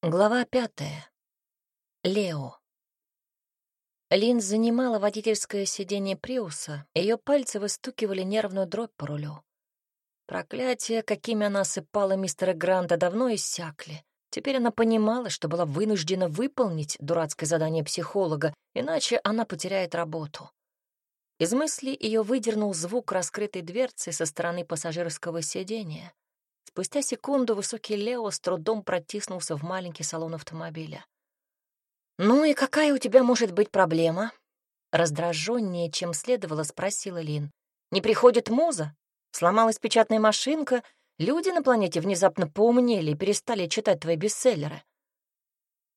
Глава пятая. Лео. Лин занимала водительское сиденье Приуса, ее пальцы выстукивали нервную дробь по рулю. Проклятия, какими она осыпала мистера Гранта, давно иссякли. Теперь она понимала, что была вынуждена выполнить дурацкое задание психолога, иначе она потеряет работу. Из мысли ее выдернул звук раскрытой дверцы со стороны пассажирского сиденья. Спустя секунду высокий Лео с трудом протиснулся в маленький салон автомобиля. «Ну и какая у тебя может быть проблема?» Раздраженнее, чем следовало, спросила Лин. «Не приходит муза? Сломалась печатная машинка? Люди на планете внезапно поумнели и перестали читать твои бестселлеры?»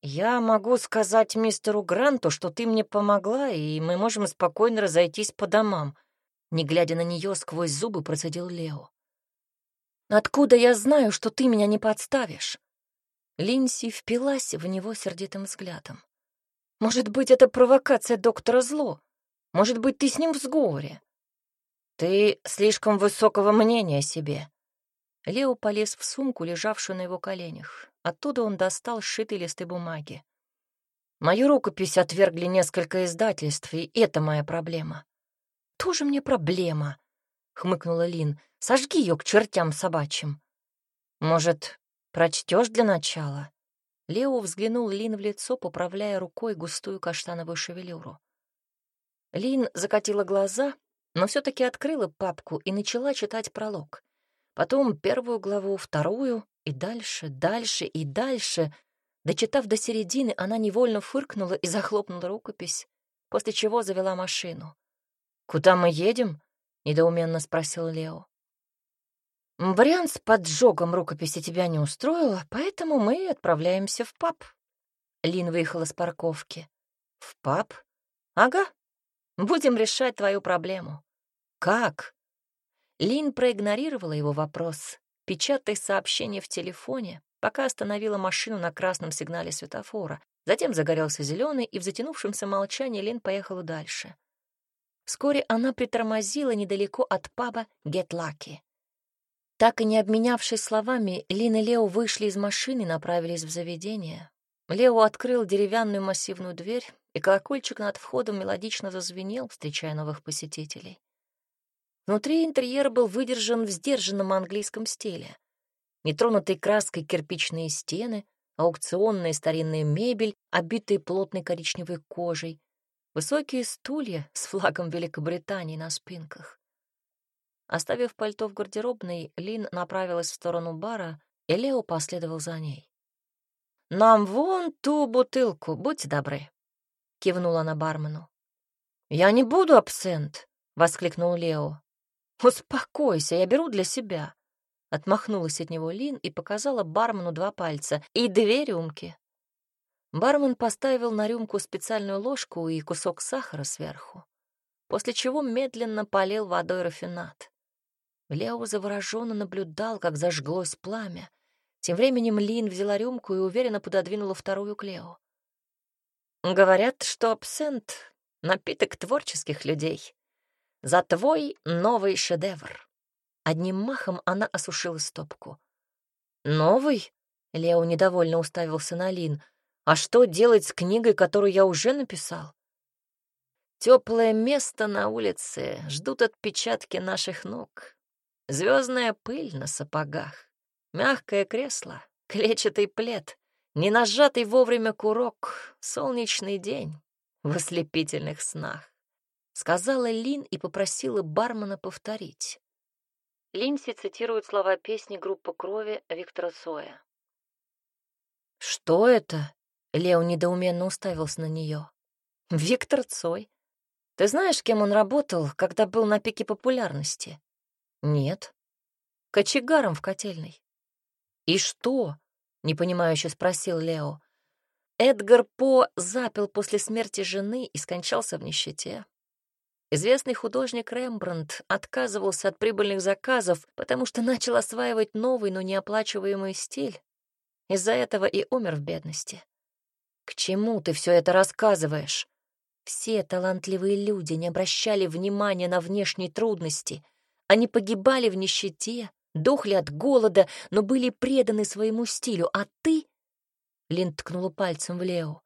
«Я могу сказать мистеру Гранту, что ты мне помогла, и мы можем спокойно разойтись по домам», не глядя на нее сквозь зубы, процедил Лео. Откуда я знаю, что ты меня не подставишь?» Линси впилась в него сердитым взглядом. «Может быть, это провокация доктора Зло? Может быть, ты с ним в сговоре?» «Ты слишком высокого мнения о себе». Лео полез в сумку, лежавшую на его коленях. Оттуда он достал сшитые листы бумаги. «Мою рукопись отвергли несколько издательств, и это моя проблема». «Тоже мне проблема», — хмыкнула Лин. Сожги ее к чертям собачьим. Может, прочтешь для начала? Лео взглянул Лин в лицо, поправляя рукой густую каштановую шевелюру. Лин закатила глаза, но все-таки открыла папку и начала читать пролог. Потом первую главу, вторую, и дальше, дальше и дальше. Дочитав до середины, она невольно фыркнула и захлопнула рукопись, после чего завела машину. «Куда мы едем?» — недоуменно спросил Лео. Вариант с поджогом рукописи тебя не устроил, поэтому мы отправляемся в паб. Лин выехала с парковки. В паб? Ага. Будем решать твою проблему. Как? Лин проигнорировала его вопрос, печатая сообщение в телефоне, пока остановила машину на красном сигнале светофора. Затем загорелся зеленый, и в затянувшемся молчании Лин поехала дальше. Вскоре она притормозила недалеко от паба «Get Lucky». Так и не обменявшись словами, Лин и Лео вышли из машины и направились в заведение. Лео открыл деревянную массивную дверь, и колокольчик над входом мелодично зазвенел, встречая новых посетителей. Внутри интерьер был выдержан в сдержанном английском стиле. Нетронутые краской кирпичные стены, аукционная старинная мебель, обитые плотной коричневой кожей, высокие стулья с флагом Великобритании на спинках. Оставив пальто в гардеробной, Лин направилась в сторону бара, и Лео последовал за ней. «Нам вон ту бутылку, будьте добры», — кивнула она бармену. «Я не буду абсент», — воскликнул Лео. «Успокойся, я беру для себя». Отмахнулась от него Лин и показала бармену два пальца и две рюмки. Бармен поставил на рюмку специальную ложку и кусок сахара сверху, после чего медленно полил водой рафинат. Лео завороженно наблюдал, как зажглось пламя. Тем временем Лин взяла рюмку и уверенно пододвинула вторую к Лео. «Говорят, что абсент — напиток творческих людей. За твой новый шедевр». Одним махом она осушила стопку. «Новый?» — Лео недовольно уставился на Лин. «А что делать с книгой, которую я уже написал?» Теплое место на улице ждут отпечатки наших ног. Звездная пыль на сапогах, мягкое кресло, клетчатый плед, ненажатый вовремя курок, солнечный день в ослепительных снах. Сказала Лин и попросила бармена повторить. Линси цитирует слова песни группы крови Виктора Соя. «Что это?» — Лео недоуменно уставился на нее. «Виктор Цой. Ты знаешь, кем он работал, когда был на пике популярности?» Нет. Кочегаром в котельной. И что? Непонимающе спросил Лео. Эдгар По запил после смерти жены и скончался в нищете. Известный художник Рембрандт отказывался от прибыльных заказов, потому что начал осваивать новый, но неоплачиваемый стиль. Из-за этого и умер в бедности. К чему ты все это рассказываешь? Все талантливые люди не обращали внимания на внешние трудности, они погибали в нищете, дохли от голода, но были преданы своему стилю, а ты... Лин ткнула пальцем в Лео.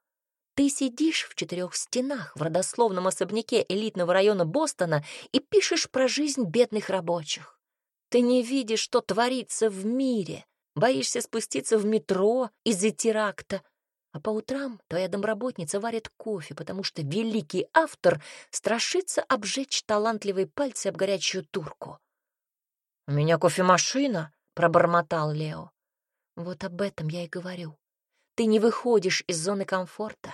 Ты сидишь в четырех стенах в родословном особняке элитного района Бостона и пишешь про жизнь бедных рабочих. Ты не видишь, что творится в мире, боишься спуститься в метро из-за теракта, а по утрам твоя домработница варит кофе, потому что великий автор страшится обжечь талантливые пальцы об горячую турку. «У меня кофемашина», — пробормотал Лео. «Вот об этом я и говорю. Ты не выходишь из зоны комфорта.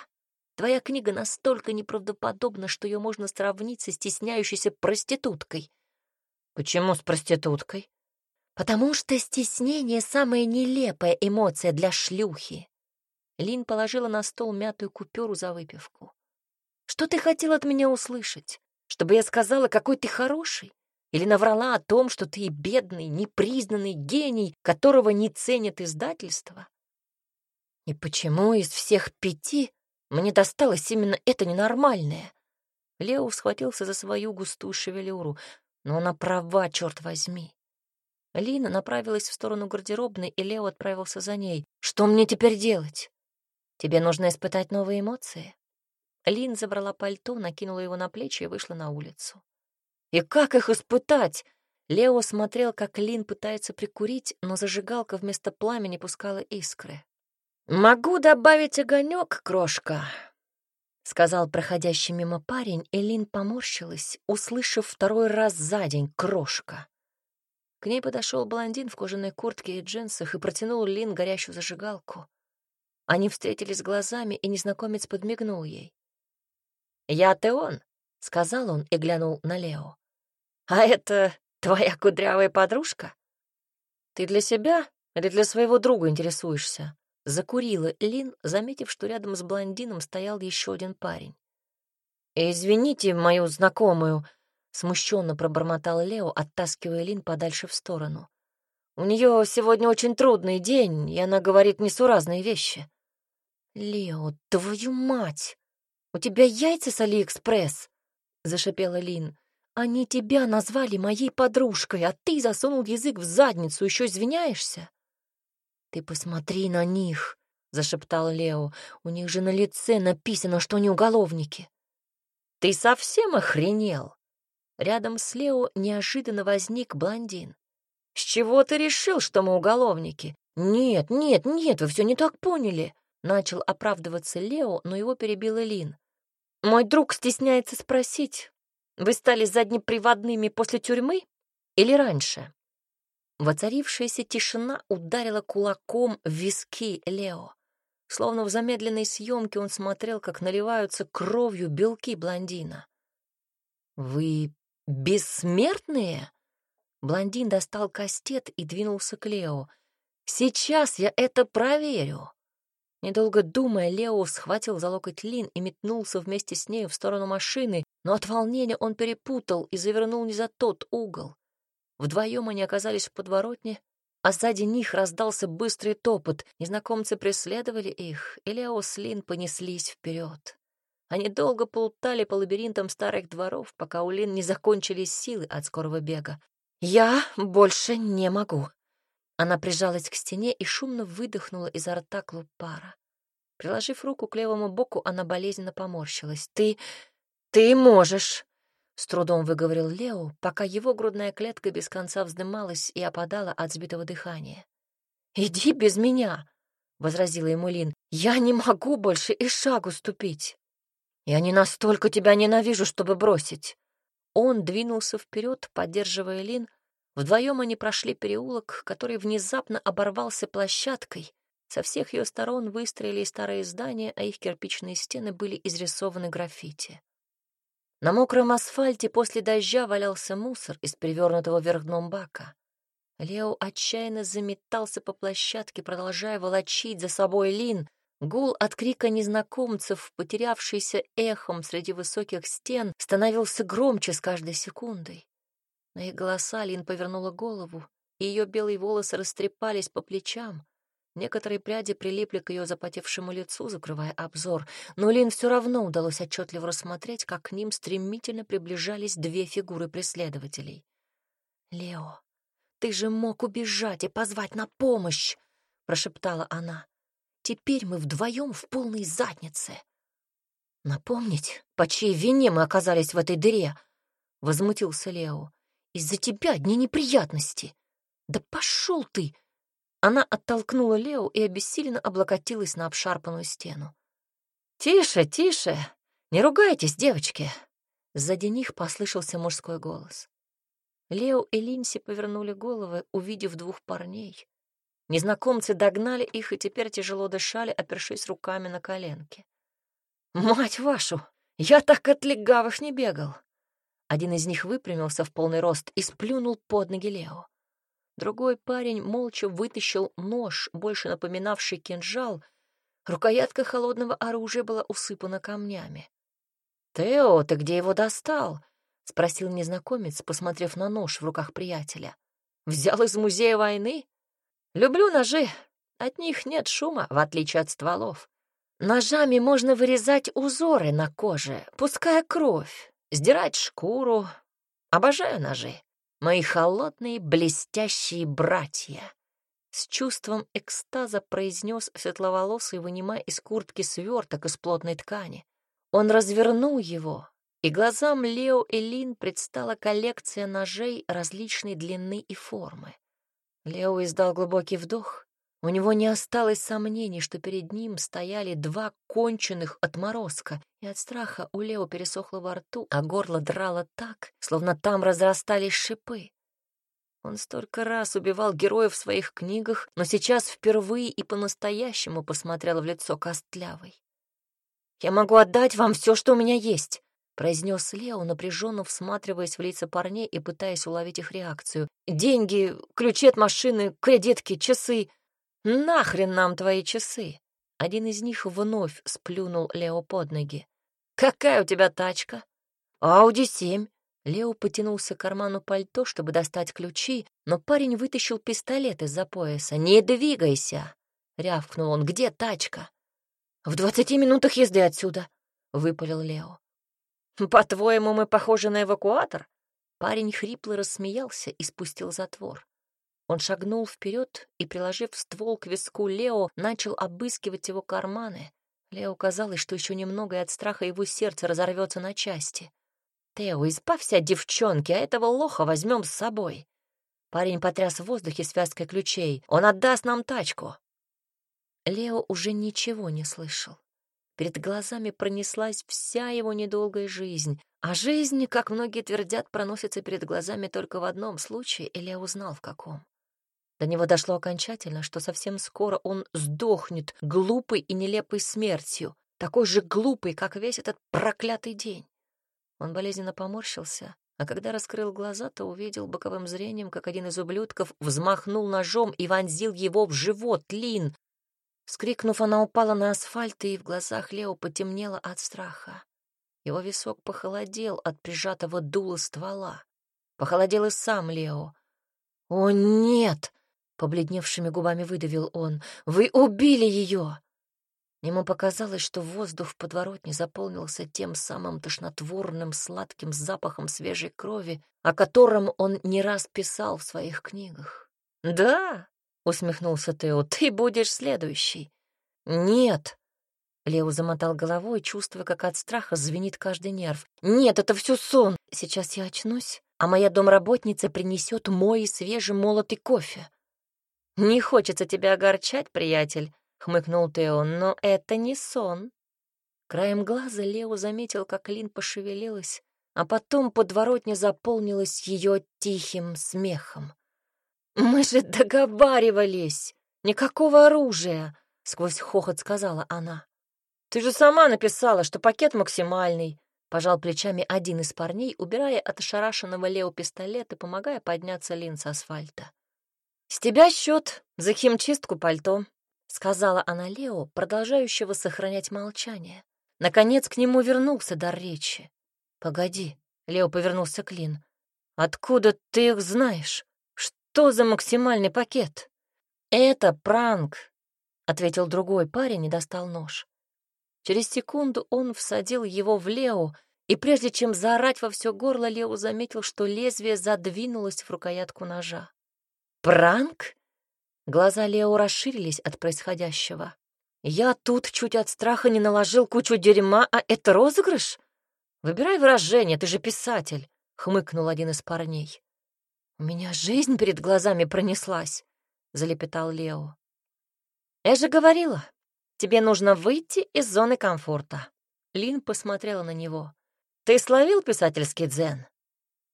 Твоя книга настолько неправдоподобна, что ее можно сравнить со стесняющейся проституткой». «Почему с проституткой?» «Потому что стеснение — самая нелепая эмоция для шлюхи. Лин положила на стол мятую купюру за выпивку. «Что ты хотел от меня услышать? Чтобы я сказала, какой ты хороший? Или наврала о том, что ты бедный, непризнанный гений, которого не ценят издательство? И почему из всех пяти мне досталось именно это ненормальное?» Лео схватился за свою густую шевелюру. «Но она права, черт возьми!» Лина направилась в сторону гардеробной, и Лео отправился за ней. «Что мне теперь делать?» Тебе нужно испытать новые эмоции. Лин забрала пальто, накинула его на плечи и вышла на улицу. И как их испытать? Лео смотрел, как Лин пытается прикурить, но зажигалка вместо пламени пускала искры. «Могу добавить огонек, крошка», — сказал проходящий мимо парень, и Лин поморщилась, услышав второй раз за день «крошка». К ней подошел блондин в кожаной куртке и джинсах и протянул Лин горящую зажигалку. Они встретились глазами, и незнакомец подмигнул ей. «Я Теон», — сказал он и глянул на Лео. «А это твоя кудрявая подружка?» «Ты для себя или для своего друга интересуешься?» Закурила Лин, заметив, что рядом с блондином стоял еще один парень. «Извините мою знакомую», — смущенно пробормотал Лео, оттаскивая Лин подальше в сторону. «У нее сегодня очень трудный день, и она говорит несуразные вещи». «Лео, твою мать! У тебя яйца с AliExpress?» — зашипела Лин. «Они тебя назвали моей подружкой, а ты засунул язык в задницу, еще извиняешься?» «Ты посмотри на них!» — зашептал Лео. «У них же на лице написано, что они уголовники». «Ты совсем охренел?» Рядом с Лео неожиданно возник блондин. «С чего ты решил, что мы уголовники?» «Нет, нет, нет, вы все не так поняли. Начал оправдываться Лео, но его перебила Лин. «Мой друг стесняется спросить, вы стали заднеприводными после тюрьмы или раньше?» Воцарившаяся тишина ударила кулаком в виски Лео. Словно в замедленной съемке он смотрел, как наливаются кровью белки блондина. «Вы бессмертные?» Блондин достал кастет и двинулся к Лео. «Сейчас я это проверю». Недолго думая, Лео схватил за локоть Лин и метнулся вместе с нею в сторону машины, но от волнения он перепутал и завернул не за тот угол. Вдвоем они оказались в подворотне, а сзади них раздался быстрый топот. Незнакомцы преследовали их, и Лео с Лин понеслись вперед. Они долго плутали по лабиринтам старых дворов, пока у Лин не закончились силы от скорого бега. «Я больше не могу», она прижалась к стене и шумно выдохнула изо рта клуб пара. Приложив руку к левому боку, она болезненно поморщилась. «Ты... ты можешь!» — с трудом выговорил Лео, пока его грудная клетка без конца вздымалась и опадала от сбитого дыхания. «Иди без меня!» — возразила ему Лин. «Я не могу больше и шагу ступить. Я не настолько тебя ненавижу, чтобы бросить». Он двинулся вперед, поддерживая Лин, Вдвоем они прошли переулок, который внезапно оборвался площадкой. Со всех ее сторон выстроили старые здания, а их кирпичные стены были изрисованы граффити. На мокром асфальте после дождя валялся мусор из перевернутого вверх дном бака. Лео отчаянно заметался по площадке, продолжая волочить за собой Лин. Гул от крика незнакомцев, потерявшийся эхом среди высоких стен, становился громче с каждой секундой. На их голоса Лин повернула голову, и ее белые волосы растрепались по плечам. Некоторые пряди прилипли к ее запотевшему лицу, закрывая обзор, но Лин все равно удалось отчетливо рассмотреть, как к ним стремительно приближались две фигуры преследователей. «Лео, ты же мог убежать и позвать на помощь!» — прошептала она. Теперь мы вдвоем в полной заднице. Напомнить, по чьей вине мы оказались в этой дыре? Возмутился Лео. Из-за тебя одни неприятности. Да пошел ты! Она оттолкнула Лео и обессиленно облокотилась на обшарпанную стену. «Тише, тише! Не ругайтесь, девочки!» Сзади них послышался мужской голос. Лео и Линси повернули головы, увидев двух парней. Незнакомцы догнали их и теперь тяжело дышали, опершись руками на коленки. «Мать вашу! Я так от легавых не бегал!» Один из них выпрямился в полный рост и сплюнул под ноги Лео. Другой парень молча вытащил нож, больше напоминавший кинжал. Рукоятка холодного оружия была усыпана камнями. «Тео, ты где его достал?» — спросил незнакомец, посмотрев на нож в руках приятеля. «Взял из музея войны? Люблю ножи. От них нет шума, в отличие от стволов. Ножами можно вырезать узоры на коже, пуская кровь, сдирать шкуру. Обожаю ножи. Мои холодные, блестящие братья. С чувством экстаза произнес светловолосый, вынимая из куртки сверток из плотной ткани. Он развернул его, и глазам Лео и Лин предстала коллекция ножей различной длины и формы. Лео издал глубокий вдох у него не осталось сомнений, что перед ним стояли два конченых отморозка, и от страха у Лео пересохло во рту, а горло драло так, словно там разрастались шипы. Он столько раз убивал героев в своих книгах, но сейчас впервые и по-настоящему посмотрел в лицо Костлявой. «Я могу отдать вам все, что у меня есть», — произнес Лео, напряженно всматриваясь в лица парней и пытаясь уловить их реакцию. «Деньги, ключи от машины, кредитки, часы. «Нахрен нам твои часы?» Один из них вновь сплюнул Лео под ноги. «Какая у тебя тачка?» «Ауди-7». Лео потянулся к карману пальто, чтобы достать ключи, но парень вытащил пистолет из-за пояса. «Не двигайся!» — рявкнул он. «Где тачка?» «В двадцати минутах езды отсюда», — выпалил Лео. «По-твоему, мы похожи на эвакуатор?» Парень хрипло рассмеялся и спустил затвор. Он шагнул вперед и, приложив ствол к виску Лео, начал обыскивать его карманы. Лео казалось, что еще немного и от страха его сердце разорвется на части. «Тео, избавься от девчонки, а этого лоха возьмем с собой». Парень потряс в воздухе связкой ключей. «Он отдаст нам тачку». Лео уже ничего не слышал. Перед глазами пронеслась вся его недолгая жизнь, а жизнь, как многие твердят, проносится перед глазами только в одном случае, и Лео узнал в каком. До него дошло окончательно, что совсем скоро он сдохнет глупой и нелепой смертью, такой же глупой, как весь этот проклятый день. Он болезненно поморщился, а когда раскрыл глаза, то увидел боковым зрением, как один из ублюдков взмахнул ножом и вонзил его в живот Лин. Скрикнув, она упала на асфальт, и в глазах Лео потемнело от страха. Его висок похолодел от прижатого дула ствола. Похолодел и сам Лео. «О, нет!» Побледневшими губами выдавил он. «Вы убили ее!» Ему показалось, что воздух в подворотне заполнился тем самым тошнотворным сладким запахом свежей крови, о котором он не раз писал в своих книгах. «Да», — усмехнулся Тео, — «ты будешь следующий». «Нет», — Лео замотал головой, чувствуя, как от страха звенит каждый нерв. «Нет, это все сон. Сейчас я очнусь, а моя домработница принесет мой свежий молотый кофе. «Не хочется тебя огорчать, приятель», — хмыкнул Тео, — «но это не сон». Краем глаза Лео заметил, как Лин пошевелилась, а потом подворотня заполнилась ее тихим смехом. «Мы же договаривались! Никакого оружия!» — сквозь хохот сказала она. «Ты же сама написала, что пакет максимальный!» — пожал плечами один из парней, убирая от ошарашенного Лео пистолет и помогая подняться Лин с асфальта. «С тебя счет за химчистку пальто», — сказала она Лео, продолжающего сохранять молчание. Наконец к нему вернулся дар речи. «Погоди», — Лео повернулся к Лин. «Откуда ты их знаешь? Что за максимальный пакет?» «Это пранк», — ответил другой парень и достал нож. Через секунду он всадил его в Лео, и прежде чем заорать во все горло, Лео заметил, что лезвие задвинулось в рукоятку ножа. «Пранк?» Глаза Лео расширились от происходящего. Я тут чуть от страха не наложил кучу дерьма, а это розыгрыш? Выбирай выражение, ты же писатель, хмыкнул один из парней. У меня жизнь перед глазами пронеслась, залепетал Лео. Я же говорила, тебе нужно выйти из зоны комфорта. Лин посмотрела на него. Ты словил писательский дзен?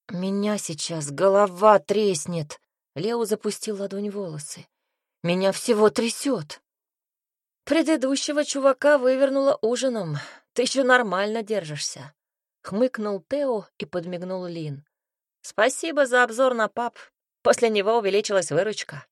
Меня сейчас голова треснет. Лео запустил ладонь в волосы. Меня всего трясет. Предыдущего чувака вывернула ужином. Ты еще нормально держишься. Хмыкнул Тео и подмигнул Лин. Спасибо за обзор на пап. После него увеличилась выручка.